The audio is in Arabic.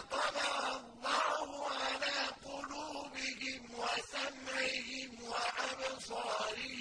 فطلع الله على قلوبهم وسمعهم وأبصارهم